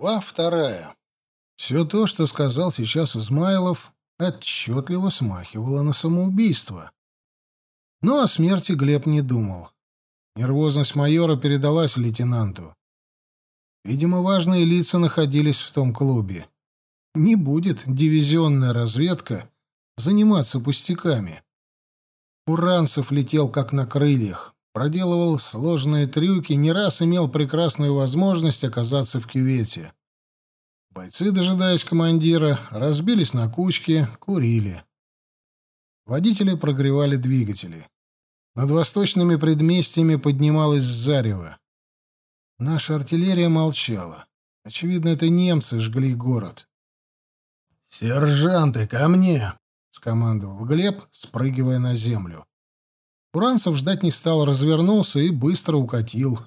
Глава вторая. Все то, что сказал сейчас Измайлов, отчетливо смахивало на самоубийство. Но о смерти Глеб не думал. Нервозность майора передалась лейтенанту. Видимо, важные лица находились в том клубе. Не будет дивизионная разведка заниматься пустяками. Уранцев летел как на крыльях проделывал сложные трюки, не раз имел прекрасную возможность оказаться в кювете. Бойцы, дожидаясь командира, разбились на кучки, курили. Водители прогревали двигатели. Над восточными предместьями поднималась зарево. Наша артиллерия молчала. Очевидно, это немцы жгли город. «Сержанты, ко мне!» — скомандовал Глеб, спрыгивая на землю. Уранцев ждать не стал, развернулся и быстро укатил.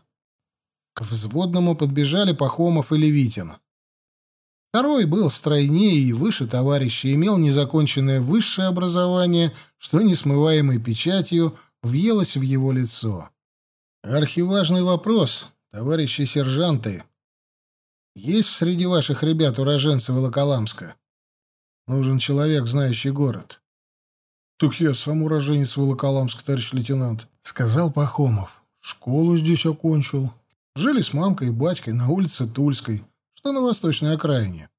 К взводному подбежали Пахомов и Левитин. Второй был стройнее и выше товарища, имел незаконченное высшее образование, что несмываемой печатью въелось в его лицо. Архиважный вопрос, товарищи сержанты. Есть среди ваших ребят уроженцы Волоколамска? Нужен человек, знающий город. «Так я сам уроженец Волоколамска, товарищ лейтенант», — сказал Пахомов. «Школу здесь окончил. Жили с мамкой и батькой на улице Тульской, что на восточной окраине.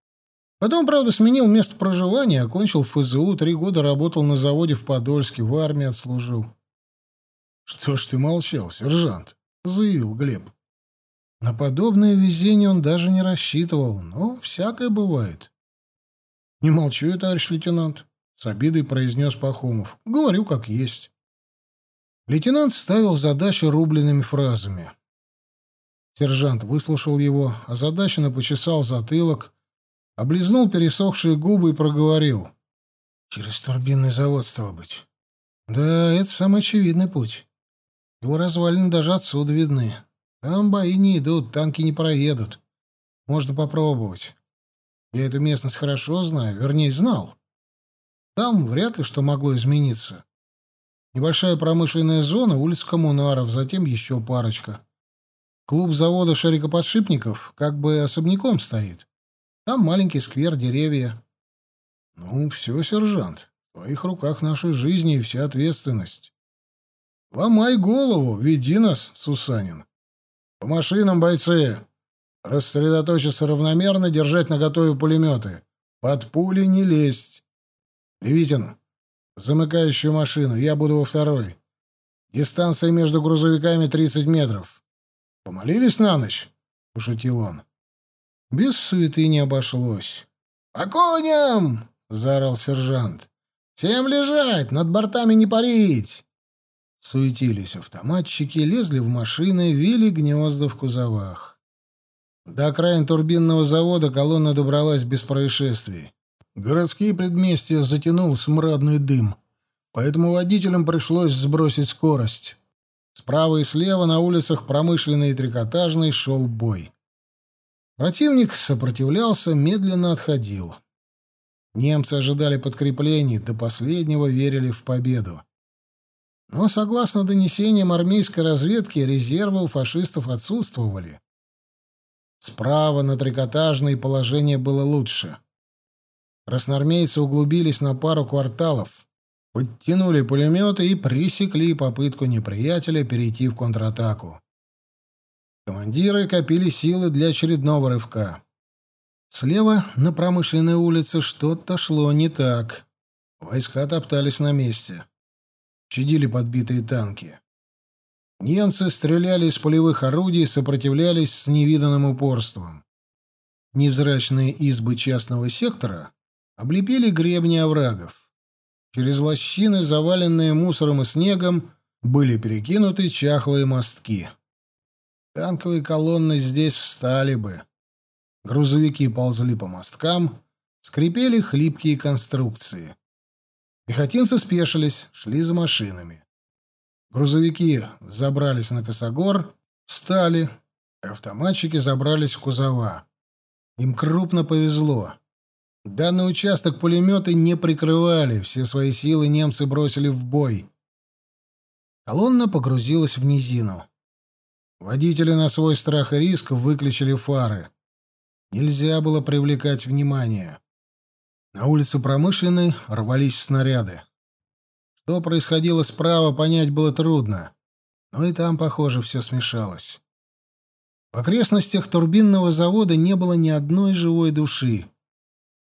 Потом, правда, сменил место проживания, окончил ФЗУ, три года работал на заводе в Подольске, в армии отслужил». «Что ж ты молчал, сержант?» — заявил Глеб. На подобное везение он даже не рассчитывал, но всякое бывает. «Не молчу я, товарищ лейтенант. С обидой произнес Пахомов. Говорю, как есть. Лейтенант ставил задачу рубленными фразами. Сержант выслушал его, озадаченно почесал затылок, облизнул пересохшие губы и проговорил. «Через турбинный завод, стало быть. Да, это самый очевидный путь. Его развалины даже отсюда видны. Там бои не идут, танки не проедут. Можно попробовать. Я эту местность хорошо знаю, вернее, знал. Там вряд ли что могло измениться. Небольшая промышленная зона, улица коммунаров, затем еще парочка. Клуб завода шарикоподшипников как бы особняком стоит. Там маленький сквер, деревья. Ну, все, сержант, в твоих руках нашей жизни и вся ответственность. Ломай голову, веди нас, Сусанин. По машинам, бойцы! Рассредоточиться равномерно, держать наготове пулеметы. Под пули не лезть. «Левитин, в замыкающую машину, я буду во второй. Дистанция между грузовиками 30 метров. Помолились на ночь?» — пошутил он. Без суеты не обошлось. «По коням!» — заорал сержант. «Всем лежать! Над бортами не парить!» Суетились автоматчики, лезли в машины, вили гнезда в кузовах. До окраин турбинного завода колонна добралась без происшествий. Городские предместья затянул смрадный дым, поэтому водителям пришлось сбросить скорость. Справа и слева на улицах промышленной и трикотажной шел бой. Противник сопротивлялся, медленно отходил. Немцы ожидали подкреплений, до последнего верили в победу. Но, согласно донесениям армейской разведки, резервы у фашистов отсутствовали. Справа на трикотажной положение было лучше. Красноармейцы углубились на пару кварталов, подтянули пулеметы и пресекли попытку неприятеля перейти в контратаку. Командиры копили силы для очередного рывка. Слева на промышленной улице что-то шло не так. Войска топтались на месте. Чадили подбитые танки. Немцы стреляли из полевых орудий, сопротивлялись с невиданным упорством. Невзрачные избы частного сектора облепили гребни оврагов. Через лощины, заваленные мусором и снегом, были перекинуты чахлые мостки. Танковые колонны здесь встали бы. Грузовики ползли по мосткам, скрипели хлипкие конструкции. Пехотинцы спешились, шли за машинами. Грузовики забрались на косогор, встали, автоматчики забрались в кузова. Им крупно повезло. Данный участок пулеметы не прикрывали, все свои силы немцы бросили в бой. Колонна погрузилась в низину. Водители на свой страх и риск выключили фары. Нельзя было привлекать внимание. На улице Промышленной рвались снаряды. Что происходило справа, понять было трудно. Но и там, похоже, все смешалось. В окрестностях турбинного завода не было ни одной живой души.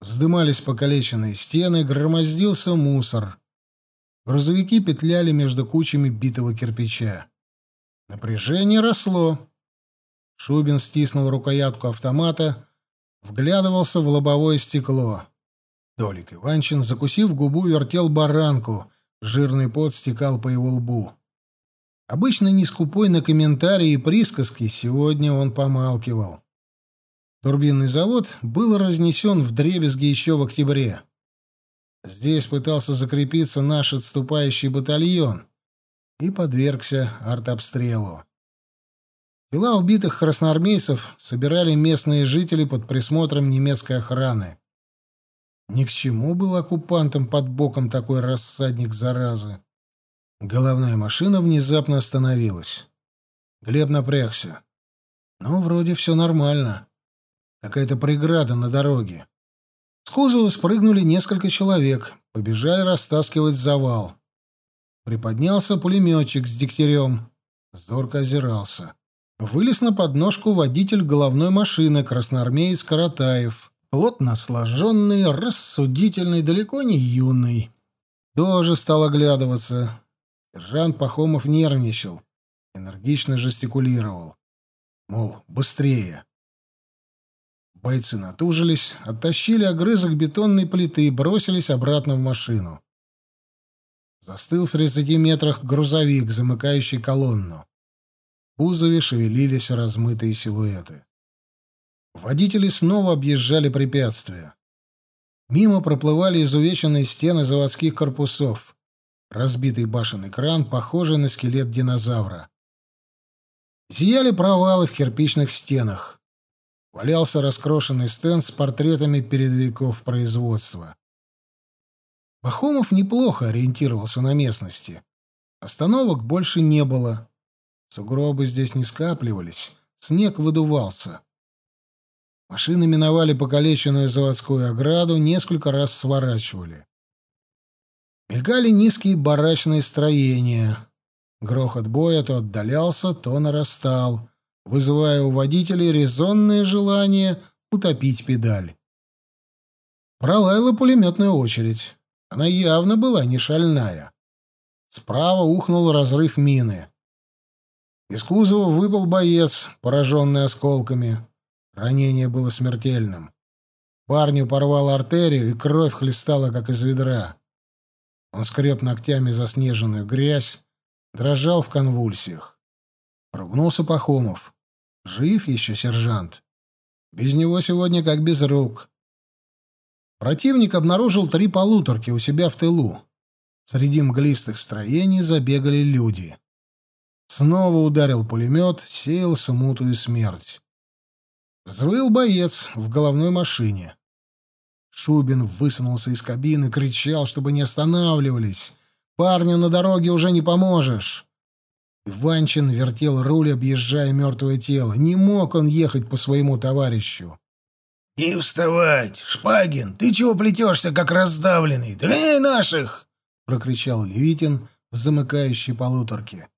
Вздымались покалеченные стены, громоздился мусор. Грузовики петляли между кучами битого кирпича. Напряжение росло. Шубин стиснул рукоятку автомата, вглядывался в лобовое стекло. Толик Иванчин, закусив губу, вертел баранку. Жирный пот стекал по его лбу. Обычно не скупой на комментарии и присказки, сегодня он помалкивал. Турбинный завод был разнесен в дребезги еще в октябре. Здесь пытался закрепиться наш отступающий батальон и подвергся артобстрелу. Тела убитых красноармейцев собирали местные жители под присмотром немецкой охраны. Ни к чему был оккупантам под боком такой рассадник заразы. Головная машина внезапно остановилась. Глеб напрягся. Ну, вроде все нормально. Какая-то преграда на дороге. С кузова спрыгнули несколько человек, побежали растаскивать завал. Приподнялся пулеметчик с дегтярем. Зорко озирался. Вылез на подножку водитель головной машины, красноармеец Каратаев плотно сложенный, рассудительный, далеко не юный. Тоже стал оглядываться. Сержант Пахомов нервничал, энергично жестикулировал. Мол, быстрее. Бойцы натужились, оттащили огрызок бетонной плиты и бросились обратно в машину. Застыл в тридцати метрах грузовик, замыкающий колонну. В кузове шевелились размытые силуэты. Водители снова объезжали препятствия. Мимо проплывали изувеченные стены заводских корпусов. Разбитый башенный кран, похожий на скелет динозавра. Зияли провалы в кирпичных стенах. Валялся раскрошенный стенд с портретами передовиков производства. Пахомов неплохо ориентировался на местности. Остановок больше не было. Сугробы здесь не скапливались, снег выдувался. Машины миновали покалеченную заводскую ограду, несколько раз сворачивали. Мелькали низкие барачные строения. Грохот боя то отдалялся, то нарастал, вызывая у водителей резонное желание утопить педаль. Пролаяла пулеметная очередь. Она явно была не шальная. Справа ухнул разрыв мины. Из кузова выпал боец, пораженный осколками. Ранение было смертельным. Парню порвало артерию, и кровь хлестала, как из ведра. Он скреб ногтями заснеженную грязь, дрожал в конвульсиях. Ругнулся Пахомов. Жив еще сержант. Без него сегодня как без рук. Противник обнаружил три полуторки у себя в тылу. Среди мглистых строений забегали люди. Снова ударил пулемет, сеял смутую смерть. Взвыл боец в головной машине. Шубин высунулся из кабины, кричал, чтобы не останавливались. «Парню на дороге уже не поможешь!» Иванчин вертел руль, объезжая мертвое тело. Не мог он ехать по своему товарищу. «Не вставать! Шпагин, ты чего плетешься, как раздавленный? Догоняй наших!» — прокричал Левитин в замыкающей полуторке.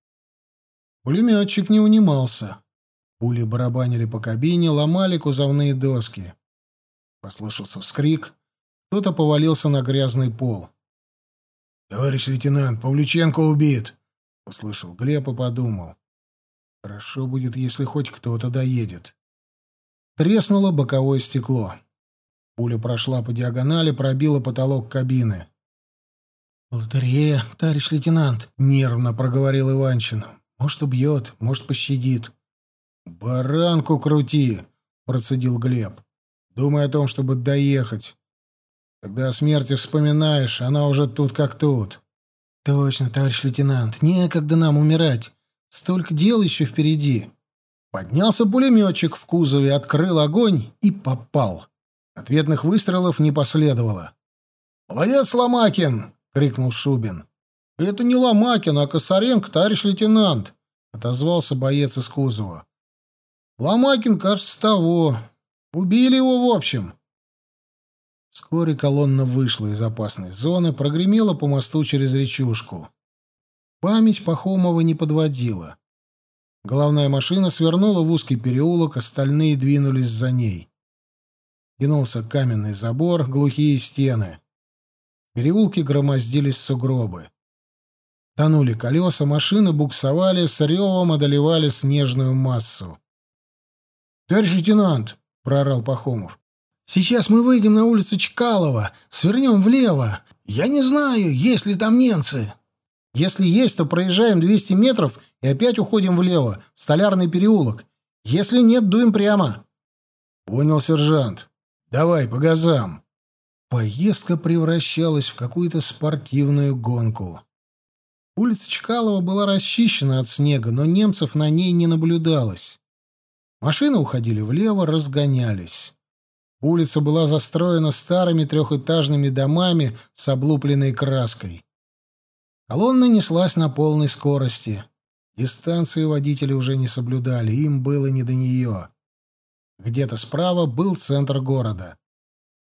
Пулеметчик не унимался. Пули барабанили по кабине, ломали кузовные доски. Послышался вскрик. Кто-то повалился на грязный пол. «Товарищ лейтенант, Павлюченко убит!» — услышал Глеб и подумал. «Хорошо будет, если хоть кто-то доедет». Треснуло боковое стекло. Пуля прошла по диагонали, пробила потолок кабины. «Лотерея, товарищ лейтенант», — нервно проговорил Иванчин. «Может, убьет, может, пощадит». «Баранку крути!» — процедил Глеб. «Думай о том, чтобы доехать. Когда о смерти вспоминаешь, она уже тут как тут». «Точно, товарищ лейтенант, некогда нам умирать. Столько дел еще впереди». Поднялся пулеметчик в кузове, открыл огонь и попал. Ответных выстрелов не последовало. «Молодец, Ломакин!» — крикнул Шубин. «Это не Ломакин, а Косаренко, товарищ лейтенант!» — отозвался боец из кузова. Ломакин, кажется, того. Убили его, в общем. Вскоре колонна вышла из опасной зоны, прогремела по мосту через речушку. Память Пахомова не подводила. Головная машина свернула в узкий переулок, остальные двинулись за ней. Кинулся каменный забор, глухие стены. В переулке громоздились сугробы. Тонули колеса, машины буксовали, с ревом одолевали снежную массу. — Товарищ лейтенант, — прорал Пахомов, — сейчас мы выйдем на улицу Чкалова, свернем влево. Я не знаю, есть ли там немцы. Если есть, то проезжаем 200 метров и опять уходим влево, в Столярный переулок. Если нет, дуем прямо. — Понял, сержант. Давай, по газам. Поездка превращалась в какую-то спортивную гонку. Улица Чкалова была расчищена от снега, но немцев на ней не наблюдалось. Машины уходили влево, разгонялись. Улица была застроена старыми трехэтажными домами с облупленной краской. Колонна неслась на полной скорости. Дистанцию водители уже не соблюдали, им было не до нее. Где-то справа был центр города.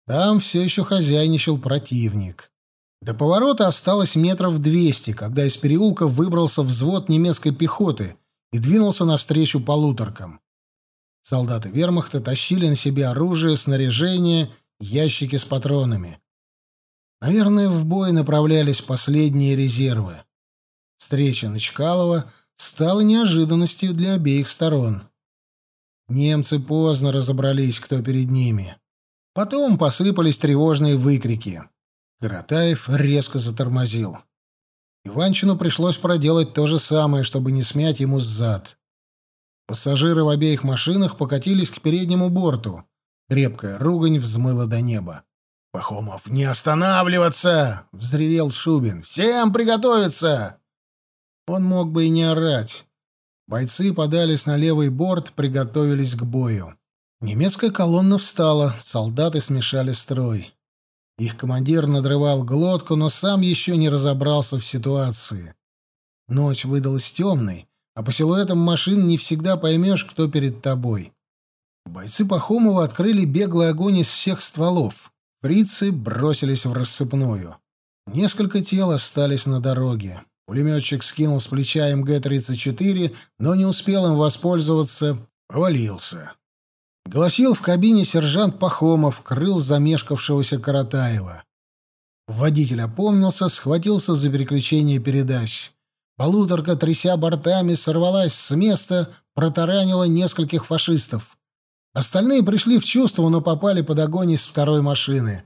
Там все еще хозяйничал противник. До поворота осталось метров двести, когда из переулка выбрался взвод немецкой пехоты и двинулся навстречу полуторкам. Солдаты вермахта тащили на себе оружие, снаряжение, ящики с патронами. Наверное, в бой направлялись последние резервы. Встреча на Чкалова стала неожиданностью для обеих сторон. Немцы поздно разобрались, кто перед ними. Потом посыпались тревожные выкрики. Каратаев резко затормозил. Иванчину пришлось проделать то же самое, чтобы не смять ему зад. Пассажиры в обеих машинах покатились к переднему борту. Крепкая ругань взмыла до неба. «Пахомов, не останавливаться!» — взревел Шубин. «Всем приготовиться!» Он мог бы и не орать. Бойцы подались на левый борт, приготовились к бою. Немецкая колонна встала, солдаты смешали строй. Их командир надрывал глотку, но сам еще не разобрался в ситуации. Ночь выдалась темной, а по силуэтам машин не всегда поймешь, кто перед тобой. Бойцы Пахомова открыли беглый огонь из всех стволов. Фрицы бросились в рассыпную. Несколько тел остались на дороге. Пулеметчик скинул с плеча МГ-34, но не успел им воспользоваться, повалился. Голосил в кабине сержант Пахомов, крыл замешкавшегося Каратаева. Водитель опомнился, схватился за переключение передач. Полуторка, тряся бортами, сорвалась с места, протаранила нескольких фашистов. Остальные пришли в чувство, но попали под огонь из второй машины.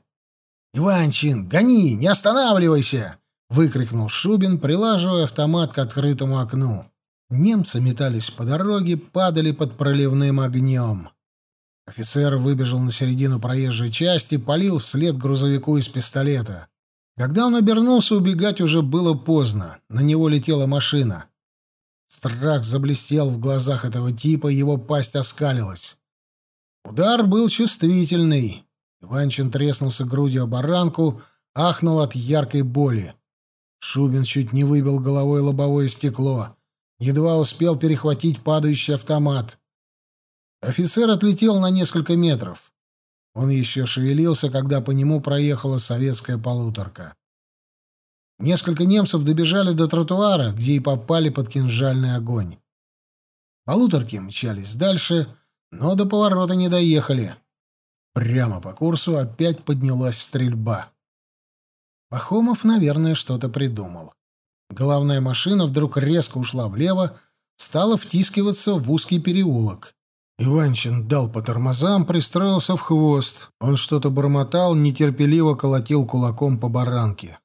«Иванчин, гони, не останавливайся!» — выкрикнул Шубин, прилаживая автомат к открытому окну. Немцы метались по дороге, падали под проливным огнем. Офицер выбежал на середину проезжей части, полил вслед грузовику из пистолета. Когда он обернулся, убегать уже было поздно. На него летела машина. Страх заблестел в глазах этого типа, его пасть оскалилась. Удар был чувствительный. Иванчин треснулся грудью о баранку, ахнул от яркой боли. Шубин чуть не выбил головой лобовое стекло. Едва успел перехватить падающий автомат. Офицер отлетел на несколько метров. Он еще шевелился, когда по нему проехала советская полуторка. Несколько немцев добежали до тротуара, где и попали под кинжальный огонь. Полуторки мчались дальше, но до поворота не доехали. Прямо по курсу опять поднялась стрельба. Пахомов, наверное, что-то придумал. Главная машина вдруг резко ушла влево, стала втискиваться в узкий переулок. Иванчин дал по тормозам, пристроился в хвост. Он что-то бормотал, нетерпеливо колотил кулаком по баранке.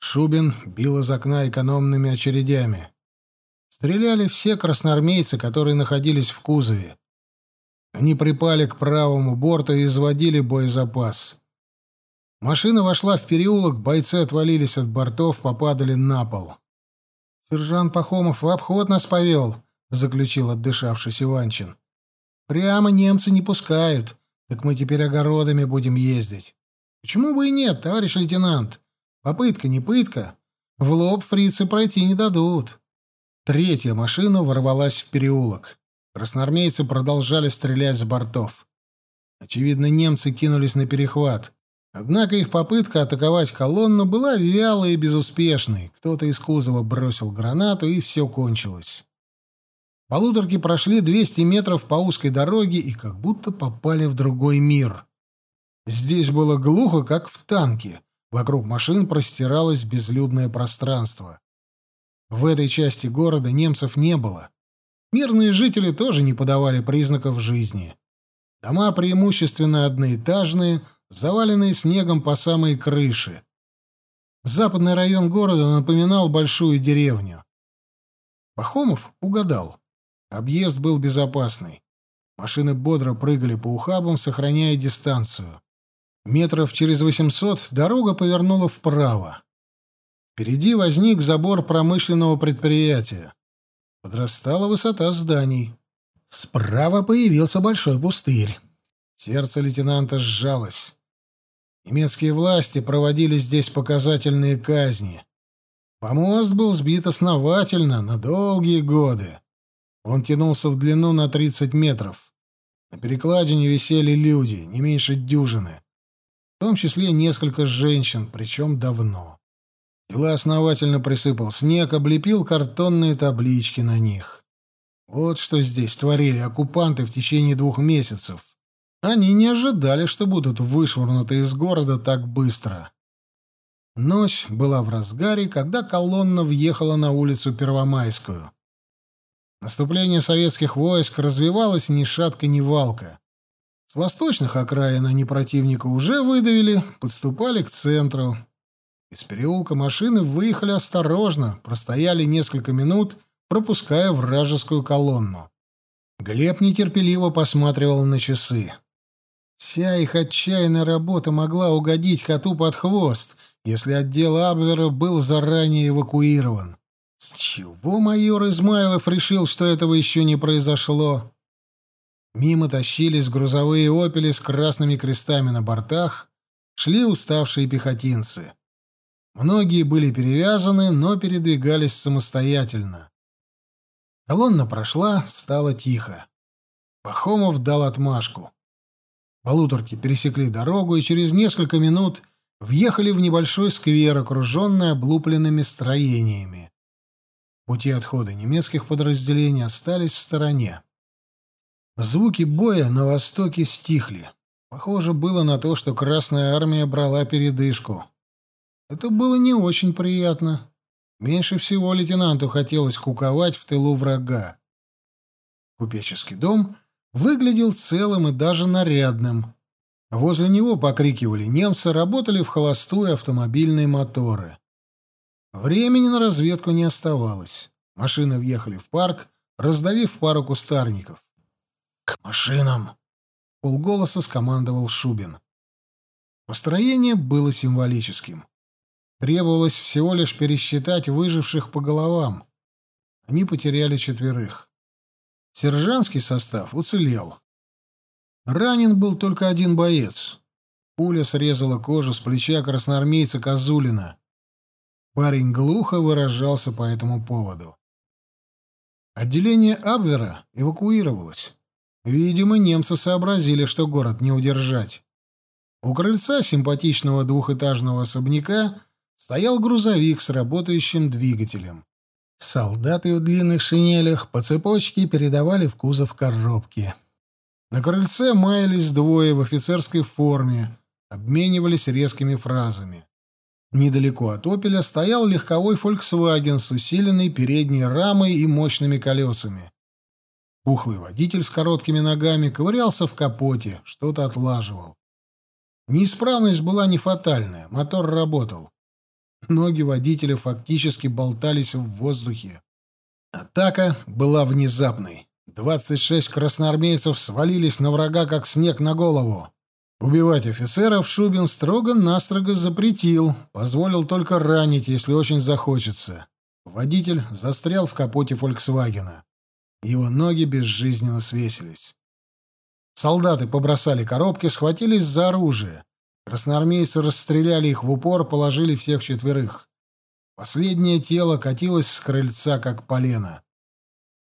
Шубин бил из окна экономными очередями. Стреляли все красноармейцы, которые находились в кузове. Они припали к правому борту и изводили боезапас. Машина вошла в переулок, бойцы отвалились от бортов, попадали на пол. «Сержант Пахомов в обход нас повел», — заключил отдышавшись Иванчин. Прямо немцы не пускают. Так мы теперь огородами будем ездить. Почему бы и нет, товарищ лейтенант? Попытка не пытка. В лоб фрицы пройти не дадут. Третья машина ворвалась в переулок. Красноармейцы продолжали стрелять с бортов. Очевидно, немцы кинулись на перехват. Однако их попытка атаковать колонну была вялой и безуспешной. Кто-то из кузова бросил гранату, и все кончилось. Полуторки прошли 200 метров по узкой дороге и как будто попали в другой мир. Здесь было глухо, как в танке. Вокруг машин простиралось безлюдное пространство. В этой части города немцев не было. Мирные жители тоже не подавали признаков жизни. Дома преимущественно одноэтажные, заваленные снегом по самой крыше. Западный район города напоминал большую деревню. Пахомов угадал. Объезд был безопасный. Машины бодро прыгали по ухабам, сохраняя дистанцию. Метров через восемьсот дорога повернула вправо. Впереди возник забор промышленного предприятия. Подрастала высота зданий. Справа появился большой пустырь. Сердце лейтенанта сжалось. Немецкие власти проводили здесь показательные казни. Помост был сбит основательно, на долгие годы. Он тянулся в длину на 30 метров. На перекладине висели люди, не меньше дюжины в том числе несколько женщин, причем давно. Тела основательно присыпал снег, облепил картонные таблички на них. Вот что здесь творили оккупанты в течение двух месяцев. Они не ожидали, что будут вышвырнуты из города так быстро. Ночь была в разгаре, когда колонна въехала на улицу Первомайскую. Наступление советских войск развивалось ни шатка, ни валка. С восточных окраин они противника уже выдавили, подступали к центру. Из переулка машины выехали осторожно, простояли несколько минут, пропуская вражескую колонну. Глеб нетерпеливо посматривал на часы. Вся их отчаянная работа могла угодить коту под хвост, если отдел Абвера был заранее эвакуирован. С чего майор Измайлов решил, что этого еще не произошло? Мимо тащились грузовые «Опели» с красными крестами на бортах, шли уставшие пехотинцы. Многие были перевязаны, но передвигались самостоятельно. Колонна прошла, стало тихо. Пахомов дал отмашку. Полуторки пересекли дорогу и через несколько минут въехали в небольшой сквер, окруженный облупленными строениями. Пути отхода немецких подразделений остались в стороне. Звуки боя на востоке стихли. Похоже было на то, что Красная Армия брала передышку. Это было не очень приятно. Меньше всего лейтенанту хотелось куковать в тылу врага. Купеческий дом выглядел целым и даже нарядным. Возле него покрикивали немцы, работали в холостую автомобильные моторы. Времени на разведку не оставалось. Машины въехали в парк, раздавив пару кустарников. «К машинам!» — полголоса скомандовал Шубин. Построение было символическим. Требовалось всего лишь пересчитать выживших по головам. Они потеряли четверых. Сержантский состав уцелел. Ранен был только один боец. Пуля срезала кожу с плеча красноармейца Козулина. Парень глухо выражался по этому поводу. Отделение Абвера эвакуировалось. Видимо, немцы сообразили, что город не удержать. У крыльца симпатичного двухэтажного особняка стоял грузовик с работающим двигателем. Солдаты в длинных шинелях по цепочке передавали в кузов коробки. На крыльце маялись двое в офицерской форме, обменивались резкими фразами. Недалеко от «Опеля» стоял легковой «Фольксваген» с усиленной передней рамой и мощными колесами. Пухлый водитель с короткими ногами ковырялся в капоте, что-то отлаживал. Неисправность была не фатальная, мотор работал. Ноги водителя фактически болтались в воздухе. Атака была внезапной. Двадцать шесть красноармейцев свалились на врага, как снег на голову. Убивать офицеров Шубин строго-настрого запретил, позволил только ранить, если очень захочется. Водитель застрял в капоте «Фольксвагена». Его ноги безжизненно свесились. Солдаты побросали коробки, схватились за оружие. Красноармейцы расстреляли их в упор, положили всех четверых. Последнее тело катилось с крыльца, как полено.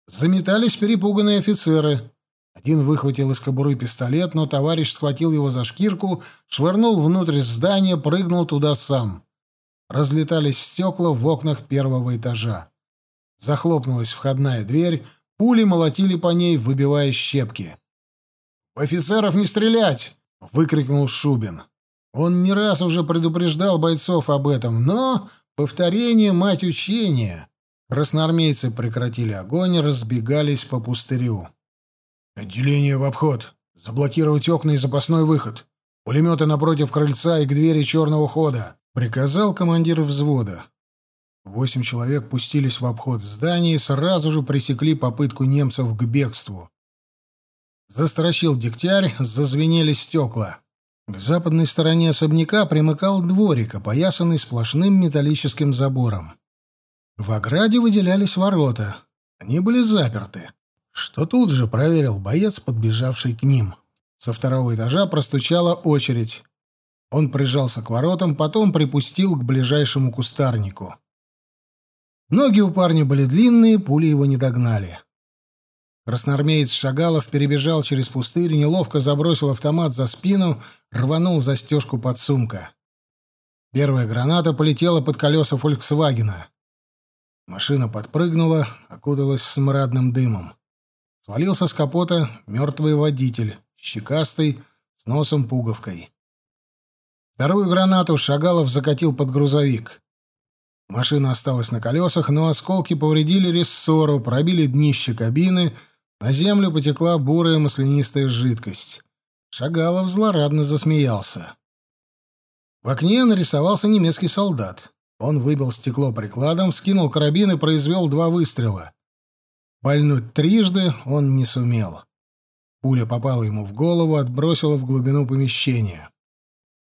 Заметались перепуганные офицеры. Один выхватил из кобуры пистолет, но товарищ схватил его за шкирку, швырнул внутрь здания, прыгнул туда сам. Разлетались стекла в окнах первого этажа. Захлопнулась входная дверь, пули молотили по ней, выбивая щепки. «Офицеров не стрелять!» — выкрикнул Шубин. Он не раз уже предупреждал бойцов об этом, но повторение — мать учения. Красноармейцы прекратили огонь, разбегались по пустырю. «Отделение в обход. Заблокировать окна и запасной выход. Пулеметы напротив крыльца и к двери черного хода», — приказал командир взвода. Восемь человек пустились в обход здания и сразу же пресекли попытку немцев к бегству. Застрочил дегтярь, зазвенели стекла. К западной стороне особняка примыкал дворик, опоясанный сплошным металлическим забором. В ограде выделялись ворота. Они были заперты что тут же проверил боец, подбежавший к ним. Со второго этажа простучала очередь. Он прижался к воротам, потом припустил к ближайшему кустарнику. Ноги у парня были длинные, пули его не догнали. Красноармеец Шагалов перебежал через пустырь, неловко забросил автомат за спину, рванул застежку под сумка. Первая граната полетела под колеса «Фольксвагена». Машина подпрыгнула, окуталась смрадным дымом. Свалился с капота мертвый водитель, щекастый, с носом-пуговкой. Вторую гранату Шагалов закатил под грузовик. Машина осталась на колесах, но осколки повредили рессору, пробили днище кабины, на землю потекла бурая маслянистая жидкость. Шагалов злорадно засмеялся. В окне нарисовался немецкий солдат. Он выбил стекло прикладом, скинул карабин и произвел два выстрела. Пальнуть трижды он не сумел. Пуля попала ему в голову, отбросила в глубину помещения.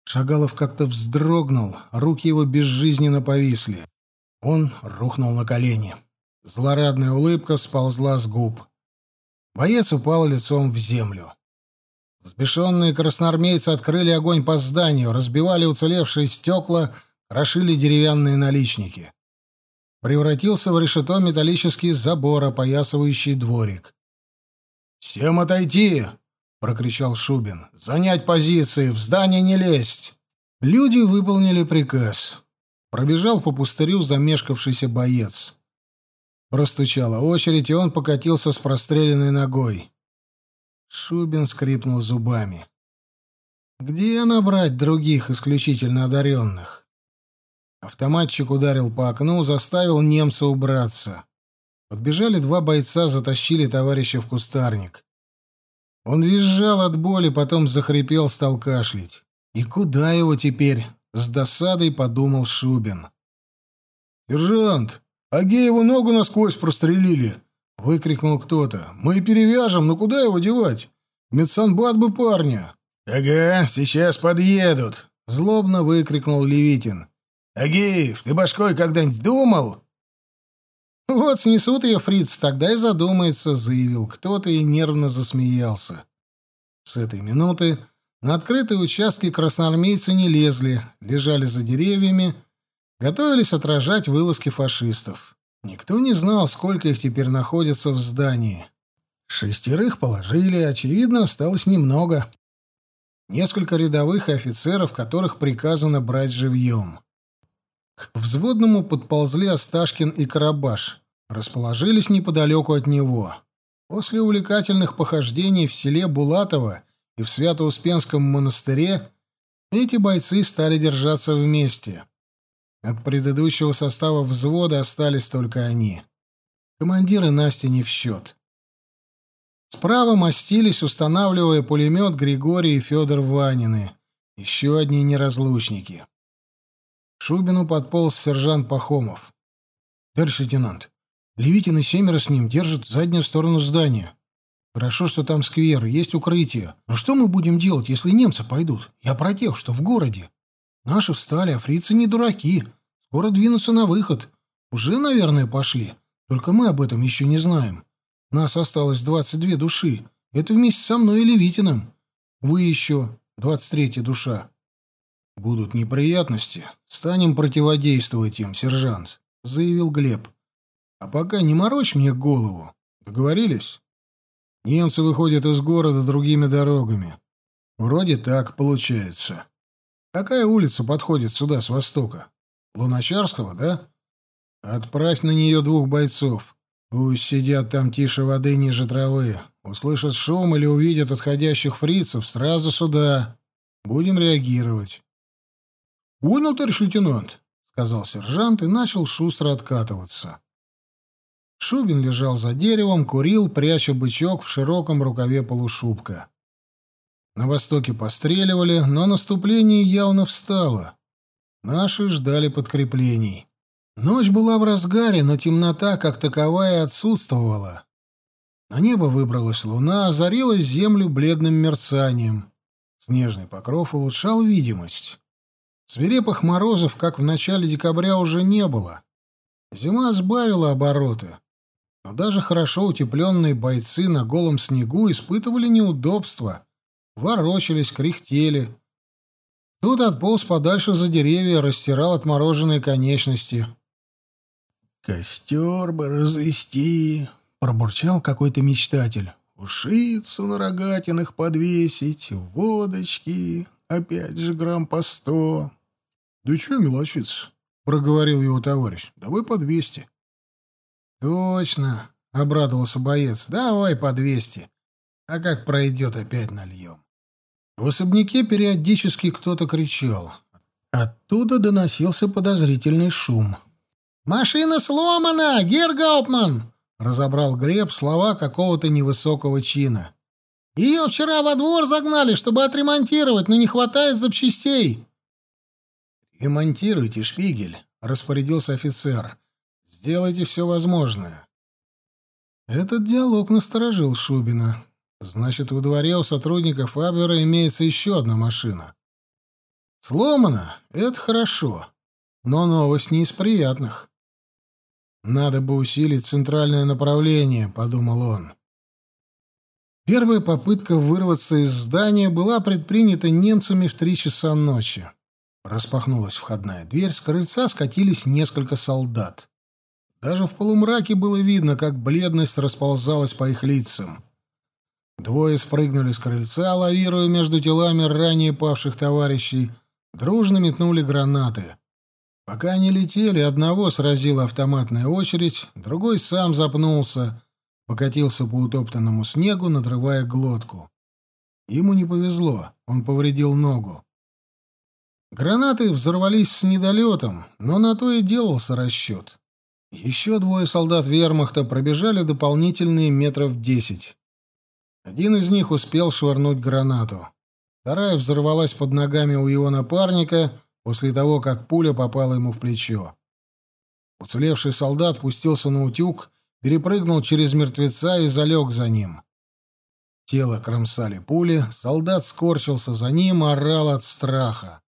Шагалов как-то вздрогнул, руки его безжизненно повисли. Он рухнул на колени. Злорадная улыбка сползла с губ. Боец упал лицом в землю. Взбешенные красноармейцы открыли огонь по зданию, разбивали уцелевшие стекла, крошили деревянные наличники превратился в решето металлический забор, опоясывающий дворик. «Всем отойти!» — прокричал Шубин. «Занять позиции! В здание не лезть!» Люди выполнили приказ. Пробежал по пустырю замешкавшийся боец. Простучала очередь, и он покатился с простреленной ногой. Шубин скрипнул зубами. «Где набрать других исключительно одаренных?» Автоматчик ударил по окну, заставил немца убраться. Подбежали два бойца, затащили товарища в кустарник. Он визжал от боли, потом захрипел, стал кашлять. И куда его теперь? С досадой подумал Шубин. «Сержант, Агееву ногу насквозь прострелили!» — выкрикнул кто-то. «Мы перевяжем, но куда его девать? Медсанбат бы парня!» «Ага, сейчас подъедут!» — злобно выкрикнул Левитин. «Агеев, ты башкой когда-нибудь думал?» «Вот снесут ее, фриц, тогда и задумается», — заявил кто-то и нервно засмеялся. С этой минуты на открытые участки красноармейцы не лезли, лежали за деревьями, готовились отражать вылазки фашистов. Никто не знал, сколько их теперь находится в здании. Шестерых положили, очевидно, осталось немного. Несколько рядовых и офицеров, которых приказано брать живьем. К взводному подползли Осташкин и Карабаш. Расположились неподалеку от него. После увлекательных похождений в селе Булатово и в Свято-Успенском монастыре эти бойцы стали держаться вместе. От предыдущего состава взвода остались только они. Командиры Насти не в счет. Справа мастились, устанавливая пулемет Григорий и Федор Ванины, еще одни неразлучники. Шубину подполз сержант Пахомов. «Товарищ лейтенант, Левитин и семеро с ним держат заднюю сторону здания. Хорошо, что там сквер, есть укрытие. Но что мы будем делать, если немцы пойдут? Я про тех, что в городе. Наши встали, а фрицы не дураки. Скоро двинутся на выход. Уже, наверное, пошли. Только мы об этом еще не знаем. Нас осталось двадцать две души. Это вместе со мной и Левитиным. Вы еще двадцать третья душа. «Будут неприятности. Станем противодействовать им, сержант», — заявил Глеб. «А пока не морочь мне голову. Договорились?» Немцы выходят из города другими дорогами. Вроде так получается. Какая улица подходит сюда с востока? Луначарского, да? Отправь на нее двух бойцов. Пусть сидят там тише воды ниже травы. Услышат шум или увидят отходящих фрицев, сразу сюда. Будем реагировать. — Понял, товарищ лейтенант, — сказал сержант и начал шустро откатываться. Шубин лежал за деревом, курил, пряча бычок в широком рукаве полушубка. На востоке постреливали, но наступление явно встало. Наши ждали подкреплений. Ночь была в разгаре, но темнота, как таковая, отсутствовала. На небо выбралась луна, озарилась землю бледным мерцанием. Снежный покров улучшал видимость. Свирепых морозов, как в начале декабря, уже не было. Зима сбавила обороты. Но даже хорошо утепленные бойцы на голом снегу испытывали неудобства, ворочались, кряхтели. Тут отполз подальше за деревья, растирал отмороженные конечности. «Костер бы развести», — пробурчал какой-то мечтатель. «Ушицу на рогатинах подвесить, водочки, опять же грамм по сто». «Да чё мелочиться?» — проговорил его товарищ. «Давай по двести». «Точно», — обрадовался боец. «Давай по двести. А как пройдет, опять нальем». В особняке периодически кто-то кричал. Оттуда доносился подозрительный шум. «Машина сломана! Гергауптман!» — разобрал Глеб слова какого-то невысокого чина. «Ее вчера во двор загнали, чтобы отремонтировать, но не хватает запчастей». «Ремонтируйте, Шпигель», — распорядился офицер. «Сделайте все возможное». Этот диалог насторожил Шубина. Значит, во дворе у сотрудников Абвера имеется еще одна машина. Сломана — это хорошо, но новость не из приятных. «Надо бы усилить центральное направление», — подумал он. Первая попытка вырваться из здания была предпринята немцами в три часа ночи. Распахнулась входная дверь, с крыльца скатились несколько солдат. Даже в полумраке было видно, как бледность расползалась по их лицам. Двое спрыгнули с крыльца, лавируя между телами ранее павших товарищей, дружно метнули гранаты. Пока они летели, одного сразила автоматная очередь, другой сам запнулся, покатился по утоптанному снегу, надрывая глотку. Ему не повезло, он повредил ногу. Гранаты взорвались с недолетом, но на то и делался расчет. Еще двое солдат вермахта пробежали дополнительные метров десять. Один из них успел швырнуть гранату. Вторая взорвалась под ногами у его напарника после того, как пуля попала ему в плечо. Уцелевший солдат пустился на утюг, перепрыгнул через мертвеца и залег за ним. Тело кромсали пули, солдат скорчился за ним, орал от страха.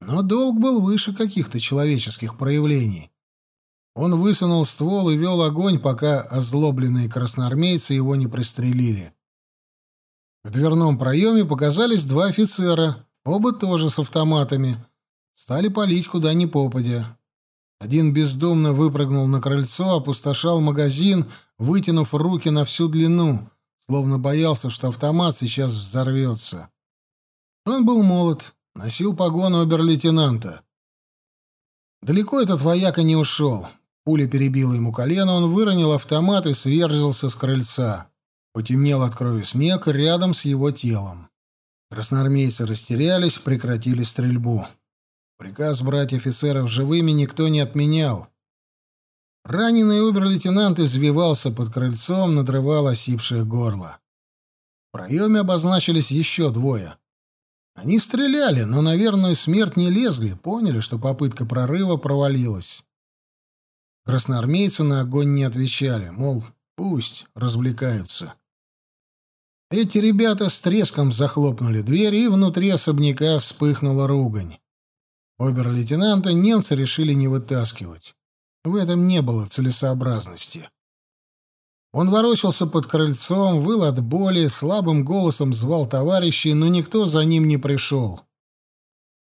Но долг был выше каких-то человеческих проявлений. Он высунул ствол и вел огонь, пока озлобленные красноармейцы его не пристрелили. В дверном проеме показались два офицера, оба тоже с автоматами. Стали палить куда ни попадя. Один бездумно выпрыгнул на крыльцо, опустошал магазин, вытянув руки на всю длину, словно боялся, что автомат сейчас взорвется. Он был молод, Носил погону обер-лейтенанта. Далеко этот вояка не ушел. Пуля перебила ему колено, он выронил автомат и сверзился с крыльца. Потемнел от крови снег рядом с его телом. Красноармейцы растерялись, прекратили стрельбу. Приказ брать офицеров живыми никто не отменял. Раненый обер-лейтенант извивался под крыльцом, надрывал осипшее горло. В проеме обозначились еще двое. Они стреляли, но на верную смерть не лезли, поняли, что попытка прорыва провалилась. Красноармейцы на огонь не отвечали, мол, пусть развлекаются. Эти ребята с треском захлопнули дверь, и внутри особняка вспыхнула ругань. Обер-лейтенанта немцы решили не вытаскивать. В этом не было целесообразности. Он ворочался под крыльцом, выл от боли, слабым голосом звал товарищей, но никто за ним не пришел.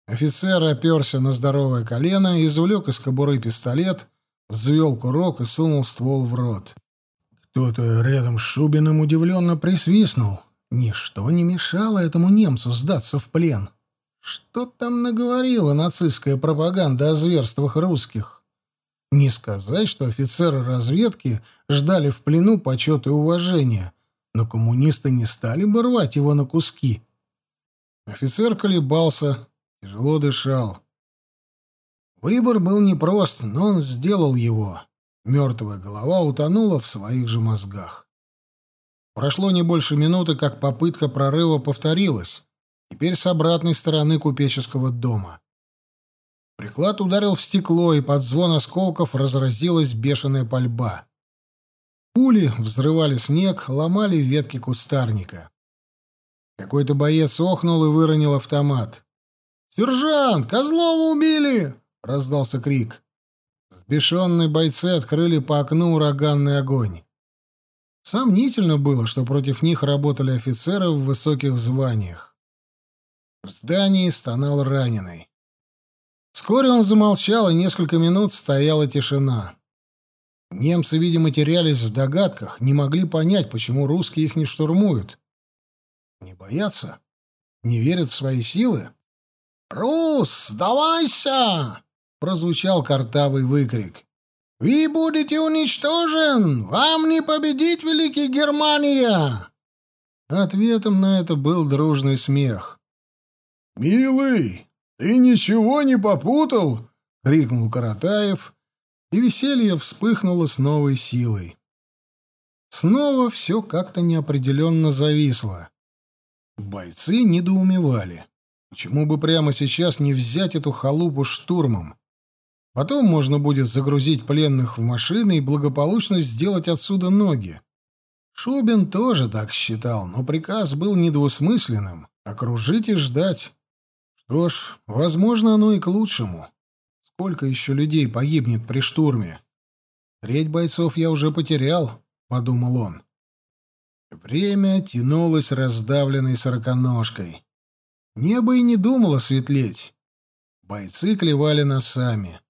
Офицер оперся на здоровое колено, извлек из кобуры пистолет, взвел курок и сунул ствол в рот. Кто-то рядом с Шубиным удивленно присвистнул. Ничто не мешало этому немцу сдаться в плен. Что там наговорила нацистская пропаганда о зверствах русских? Не сказать, что офицеры разведки ждали в плену почета и уважения, но коммунисты не стали бы рвать его на куски. Офицер колебался, тяжело дышал. Выбор был непрост, но он сделал его. Мертвая голова утонула в своих же мозгах. Прошло не больше минуты, как попытка прорыва повторилась, теперь с обратной стороны купеческого дома. Приклад ударил в стекло, и под звон осколков разразилась бешеная пальба. Пули взрывали снег, ломали ветки кустарника. Какой-то боец охнул и выронил автомат. «Сержант, Козлова убили!» — раздался крик. Сбешенные бойцы открыли по окну ураганный огонь. Сомнительно было, что против них работали офицеры в высоких званиях. В здании стонал раненый. Вскоре он замолчал, и несколько минут стояла тишина. Немцы, видимо, терялись в догадках, не могли понять, почему русские их не штурмуют. Не боятся? Не верят в свои силы? «Рус, сдавайся!» — прозвучал картавый выкрик. «Вы будете уничтожен! Вам не победить, Великий Германия!» Ответом на это был дружный смех. «Милый, ты ничего не попутал?» — крикнул Каратаев, и веселье вспыхнуло с новой силой. Снова все как-то неопределенно зависло. Бойцы недоумевали. Почему бы прямо сейчас не взять эту халупу штурмом? Потом можно будет загрузить пленных в машины и благополучно сделать отсюда ноги. Шубин тоже так считал, но приказ был недвусмысленным — окружить и ждать. Что ж, возможно, оно и к лучшему. Сколько еще людей погибнет при штурме? Треть бойцов я уже потерял, — подумал он. Время тянулось раздавленной сороконожкой. Небо и не думало светлеть. Бойцы клевали носами.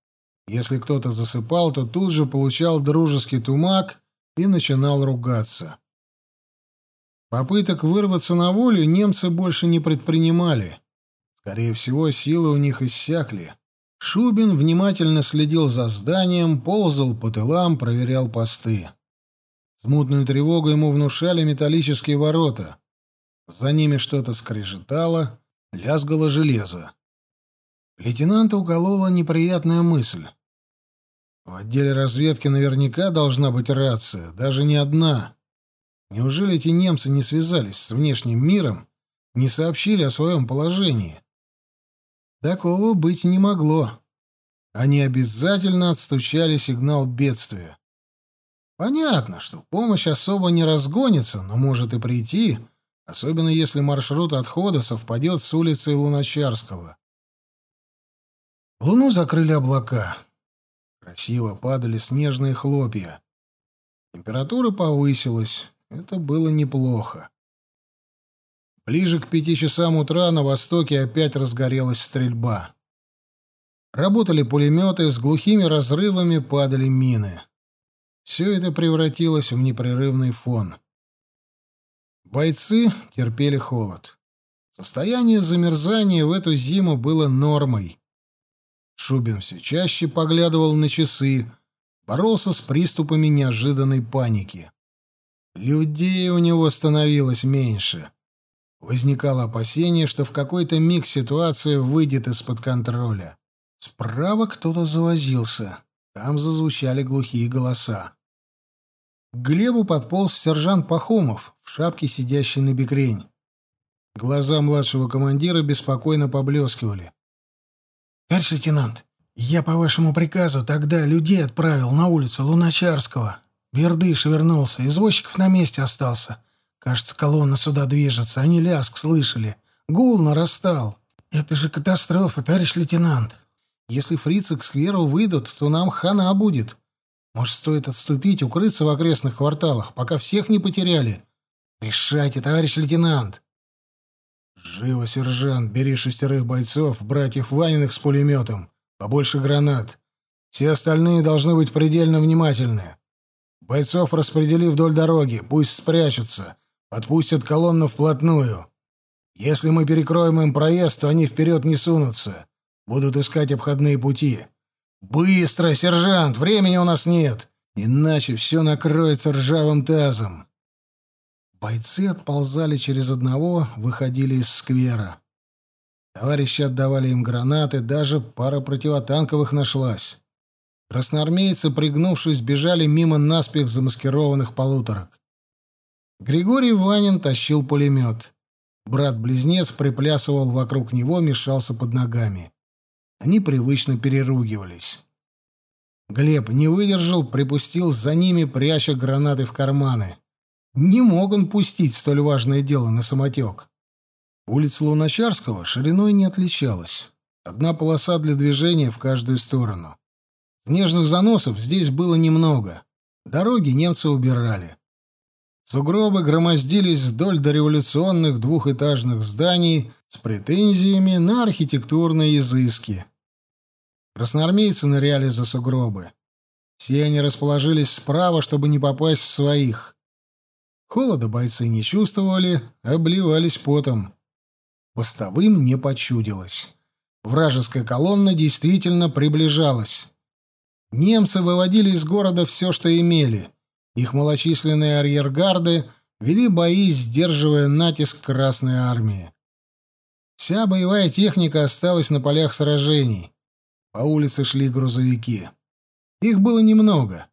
Если кто-то засыпал, то тут же получал дружеский тумак и начинал ругаться. Попыток вырваться на волю немцы больше не предпринимали. Скорее всего, силы у них иссякли. Шубин внимательно следил за зданием, ползал по тылам, проверял посты. Смутную тревогу ему внушали металлические ворота. За ними что-то скрежетало, лязгало железо. Лейтенанта уколола неприятная мысль. В отделе разведки наверняка должна быть рация, даже не одна. Неужели эти немцы не связались с внешним миром, не сообщили о своем положении? Такого быть не могло. Они обязательно отстучали сигнал бедствия. Понятно, что помощь особо не разгонится, но может и прийти, особенно если маршрут отхода совпадет с улицей Луначарского. Луну закрыли облака. Красиво падали снежные хлопья. Температура повысилась. Это было неплохо. Ближе к пяти часам утра на востоке опять разгорелась стрельба. Работали пулеметы, с глухими разрывами падали мины. Все это превратилось в непрерывный фон. Бойцы терпели холод. Состояние замерзания в эту зиму было нормой. Шубин все чаще поглядывал на часы, боролся с приступами неожиданной паники. Людей у него становилось меньше. Возникало опасение, что в какой-то миг ситуация выйдет из-под контроля. Справа кто-то завозился. Там зазвучали глухие голоса. К Глебу подполз сержант Пахомов в шапке, сидящий на бекрень. Глаза младшего командира беспокойно поблескивали. «Товарищ лейтенант, я по вашему приказу тогда людей отправил на улицу Луначарского. Бердыш вернулся, извозчиков на месте остался. Кажется, колонна сюда движется, они ляск слышали. Гул нарастал. Это же катастрофа, товарищ лейтенант. Если фрицы к скверу выйдут, то нам хана будет. Может, стоит отступить, укрыться в окрестных кварталах, пока всех не потеряли? Решайте, товарищ лейтенант. Живо, сержант, бери шестерых бойцов, братьев Ваниных с пулеметом, побольше гранат. Все остальные должны быть предельно внимательны. Бойцов распредели вдоль дороги, пусть спрячутся, подпустят колонну вплотную. Если мы перекроем им проезд, то они вперед не сунутся, будут искать обходные пути. Быстро, сержант, времени у нас нет, иначе все накроется ржавым тазом. Бойцы отползали через одного, выходили из сквера. Товарищи отдавали им гранаты, даже пара противотанковых нашлась. Красноармейцы, пригнувшись, бежали мимо наспех замаскированных полуторок. Григорий Ванин тащил пулемет. Брат-близнец приплясывал вокруг него, мешался под ногами. Они привычно переругивались. Глеб не выдержал, припустил за ними, пряча гранаты в карманы. Не мог он пустить столь важное дело на самотек. Улица Луначарского шириной не отличалась. Одна полоса для движения в каждую сторону. Снежных заносов здесь было немного. Дороги немцы убирали. Сугробы громоздились вдоль дореволюционных двухэтажных зданий с претензиями на архитектурные изыски. Красноармейцы ныряли за сугробы. Все они расположились справа, чтобы не попасть в своих. Холода бойцы не чувствовали, обливались потом. Постовым не почудилось. Вражеская колонна действительно приближалась. Немцы выводили из города все, что имели. Их малочисленные арьергарды вели бои, сдерживая натиск Красной Армии. Вся боевая техника осталась на полях сражений. По улице шли грузовики. Их было немного.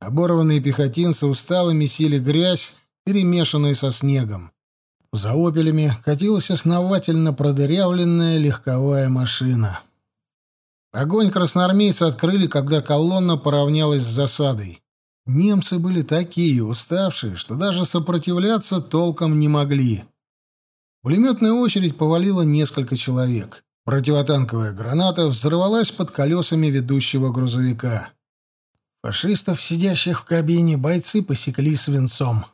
Оборванные пехотинцы устало месили грязь, перемешанную со снегом. За «Опелями» катилась основательно продырявленная легковая машина. Огонь красноармейцы открыли, когда колонна поравнялась с засадой. Немцы были такие уставшие, что даже сопротивляться толком не могли. Пулеметная очередь повалила несколько человек. Противотанковая граната взорвалась под колесами ведущего грузовика. Фашистов, сидящих в кабине, бойцы посекли свинцом.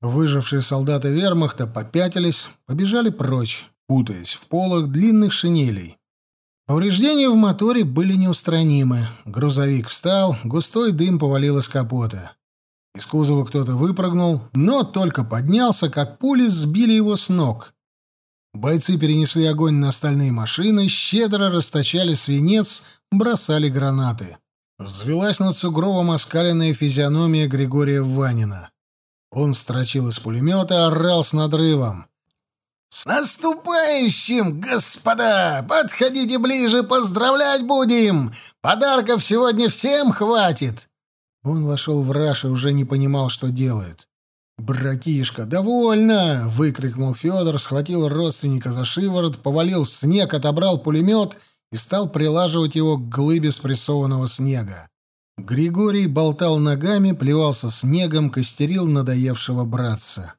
Выжившие солдаты вермахта попятились, побежали прочь, путаясь в полах длинных шинелей. Повреждения в моторе были неустранимы. Грузовик встал, густой дым повалил из капота. Из кузова кто-то выпрыгнул, но только поднялся, как пули сбили его с ног. Бойцы перенесли огонь на остальные машины, щедро расточали свинец, бросали гранаты. Взвелась над сугробом оскаленная физиономия Григория Ванина. Он строчил из пулемета, орал с надрывом. «С наступающим, господа! Подходите ближе, поздравлять будем! Подарков сегодня всем хватит!» Он вошел в раж и уже не понимал, что делает. «Братишка, довольно!» — выкрикнул Федор, схватил родственника за шиворот, повалил в снег, отобрал пулемет и стал прилаживать его к глыбе спрессованного снега. Григорий болтал ногами, плевался снегом, костерил надоевшего братца.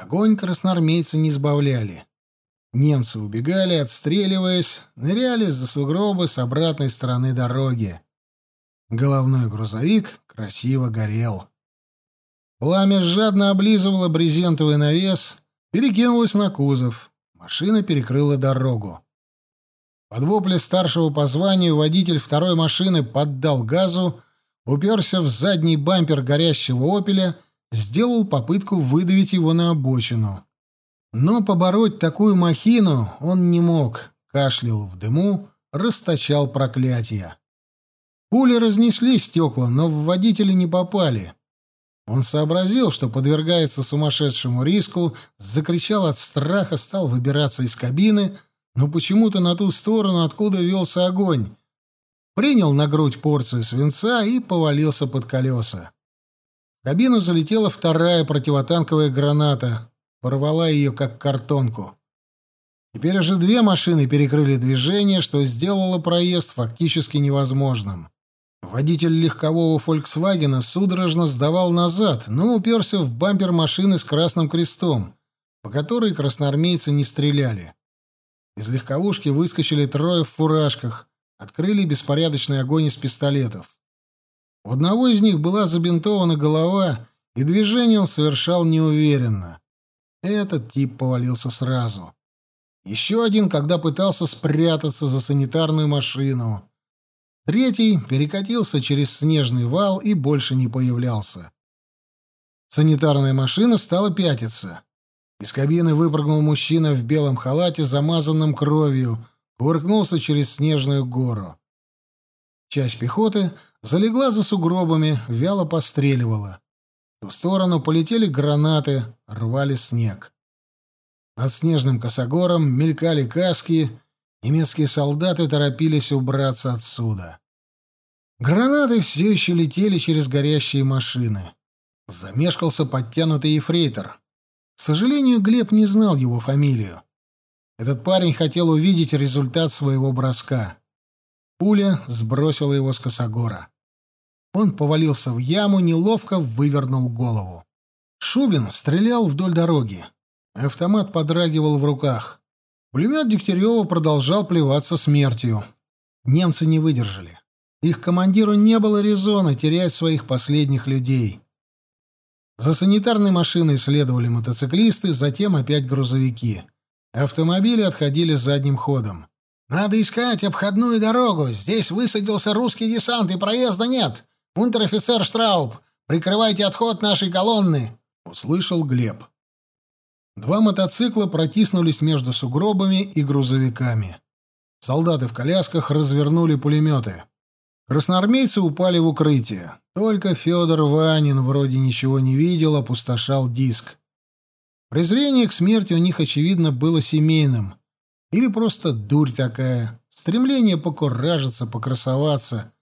Огонь красноармейцы не сбавляли. Немцы убегали, отстреливаясь, ныряли за сугробы с обратной стороны дороги. Головной грузовик красиво горел. Пламя жадно облизывало брезентовый навес, перекинулось на кузов. Машина перекрыла дорогу. Под вопли старшего по званию водитель второй машины поддал газу, уперся в задний бампер горящего «Опеля», сделал попытку выдавить его на обочину. Но побороть такую махину он не мог, кашлял в дыму, расточал проклятия. Пули разнесли стекла, но в водителя не попали. Он сообразил, что подвергается сумасшедшему риску, закричал от страха, стал выбираться из кабины — но почему-то на ту сторону, откуда велся огонь. Принял на грудь порцию свинца и повалился под колеса. Кабину залетела вторая противотанковая граната, порвала ее как картонку. Теперь уже две машины перекрыли движение, что сделало проезд фактически невозможным. Водитель легкового «Фольксвагена» судорожно сдавал назад, но уперся в бампер машины с красным крестом, по которой красноармейцы не стреляли. Из легковушки выскочили трое в фуражках, открыли беспорядочный огонь из пистолетов. У одного из них была забинтована голова, и движение он совершал неуверенно. Этот тип повалился сразу. Еще один, когда пытался спрятаться за санитарную машину. Третий перекатился через снежный вал и больше не появлялся. Санитарная машина стала пятиться. Из кабины выпрыгнул мужчина в белом халате, замазанном кровью, кувыркнулся через снежную гору. Часть пехоты залегла за сугробами, вяло постреливала. В сторону полетели гранаты, рвали снег. Над снежным косогором мелькали каски, немецкие солдаты торопились убраться отсюда. Гранаты все еще летели через горящие машины. Замешкался подтянутый ефрейтор. К сожалению, Глеб не знал его фамилию. Этот парень хотел увидеть результат своего броска. Пуля сбросила его с косогора. Он повалился в яму, неловко вывернул голову. Шубин стрелял вдоль дороги. Автомат подрагивал в руках. Пулемет Дегтярева продолжал плеваться смертью. Немцы не выдержали. Их командиру не было резона терять своих последних людей. За санитарной машиной следовали мотоциклисты, затем опять грузовики. Автомобили отходили задним ходом. «Надо искать обходную дорогу. Здесь высадился русский десант, и проезда нет. Унтер-офицер Штрауб, прикрывайте отход нашей колонны!» — услышал Глеб. Два мотоцикла протиснулись между сугробами и грузовиками. Солдаты в колясках развернули пулеметы. Красноармейцы упали в укрытие. Только Федор Ванин вроде ничего не видел, опустошал диск. Презрение к смерти у них, очевидно, было семейным. Или просто дурь такая. Стремление покуражиться, покрасоваться.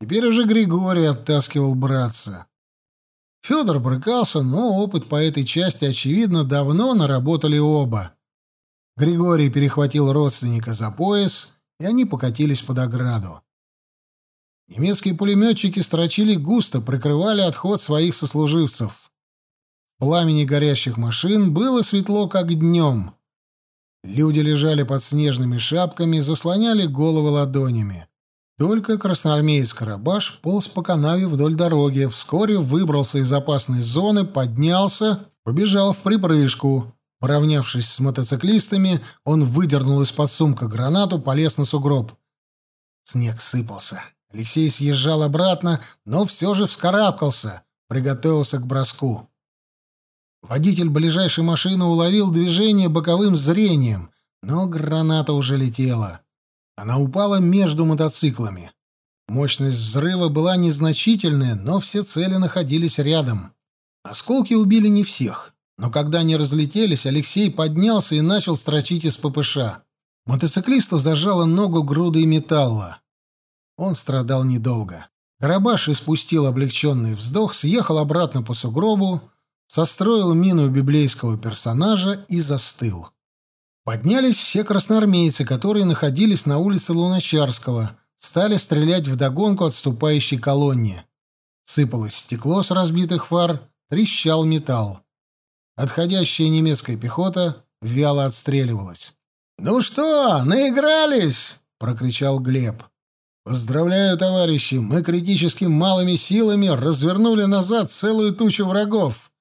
Теперь уже Григорий оттаскивал братца. Федор брыкался, но опыт по этой части, очевидно, давно наработали оба. Григорий перехватил родственника за пояс, и они покатились под ограду. Немецкие пулеметчики строчили густо, прикрывали отход своих сослуживцев. В пламени горящих машин было светло, как днем. Люди лежали под снежными шапками, заслоняли головы ладонями. Только красноармеец Карабаш полз по канаве вдоль дороги, вскоре выбрался из опасной зоны, поднялся, побежал в припрыжку. Поравнявшись с мотоциклистами, он выдернул из-под сумка гранату, полез на сугроб. Снег сыпался. Алексей съезжал обратно, но все же вскарабкался, приготовился к броску. Водитель ближайшей машины уловил движение боковым зрением, но граната уже летела. Она упала между мотоциклами. Мощность взрыва была незначительная, но все цели находились рядом. Осколки убили не всех, но когда они разлетелись, Алексей поднялся и начал строчить из ППШ. Мотоциклисту зажало ногу грудой металла. Он страдал недолго. Карабаш испустил облегченный вздох, съехал обратно по сугробу, состроил мину библейского персонажа и застыл. Поднялись все красноармейцы, которые находились на улице Луначарского, стали стрелять вдогонку отступающей колонне. Сыпалось стекло с разбитых фар, трещал металл. Отходящая немецкая пехота вяло отстреливалась. «Ну что, наигрались?» — прокричал Глеб. «Поздравляю, товарищи, мы критически малыми силами развернули назад целую тучу врагов.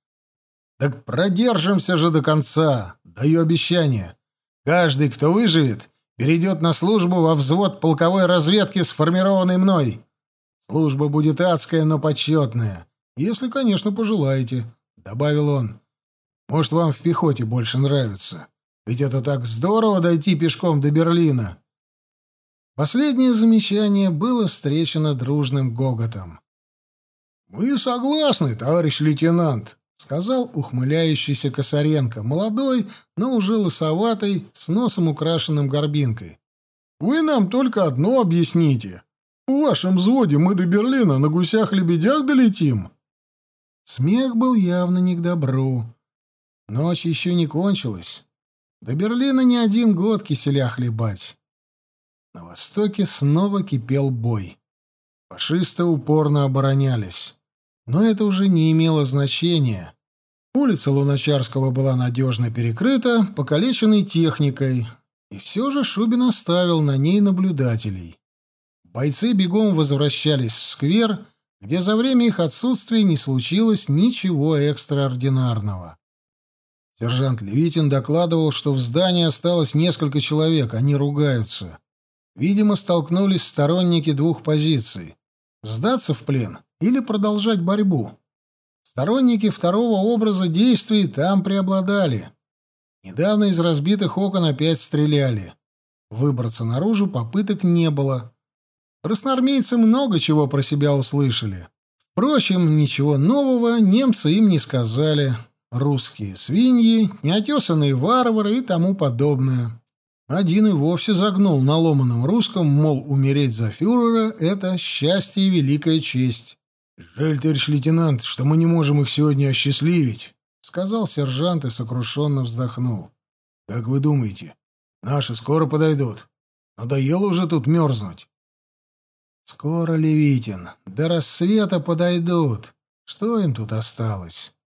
Так продержимся же до конца, даю обещание. Каждый, кто выживет, перейдет на службу во взвод полковой разведки, сформированный мной. Служба будет адская, но почетная. Если, конечно, пожелаете, — добавил он. Может, вам в пехоте больше нравится. Ведь это так здорово дойти пешком до Берлина. Последнее замечание было встречено дружным гоготом. «Мы согласны, товарищ лейтенант», — сказал ухмыляющийся Косаренко, молодой, но уже лысоватый, с носом украшенным горбинкой. «Вы нам только одно объясните. В вашем взводе мы до Берлина на гусях-лебедях долетим?» Смех был явно не к добру. Ночь еще не кончилась. До Берлина не один год киселя хлебать. На востоке снова кипел бой. Фашисты упорно оборонялись. Но это уже не имело значения. Улица Луначарского была надежно перекрыта, покалеченной техникой, и все же Шубин оставил на ней наблюдателей. Бойцы бегом возвращались в сквер, где за время их отсутствия не случилось ничего экстраординарного. Сержант Левитин докладывал, что в здании осталось несколько человек, они ругаются. Видимо, столкнулись сторонники двух позиций. Сдаться в плен или продолжать борьбу. Сторонники второго образа действий там преобладали. Недавно из разбитых окон опять стреляли. Выбраться наружу попыток не было. Красноармейцы много чего про себя услышали. Впрочем, ничего нового немцы им не сказали. Русские свиньи, неотесанные варвары и тому подобное. Один и вовсе загнул на ломаном русском, мол, умереть за фюрера — это счастье и великая честь. «Жаль, товарищ лейтенант, что мы не можем их сегодня осчастливить», — сказал сержант и сокрушенно вздохнул. «Как вы думаете, наши скоро подойдут? Надоело уже тут мерзнуть». «Скоро, Левитин, до рассвета подойдут. Что им тут осталось?»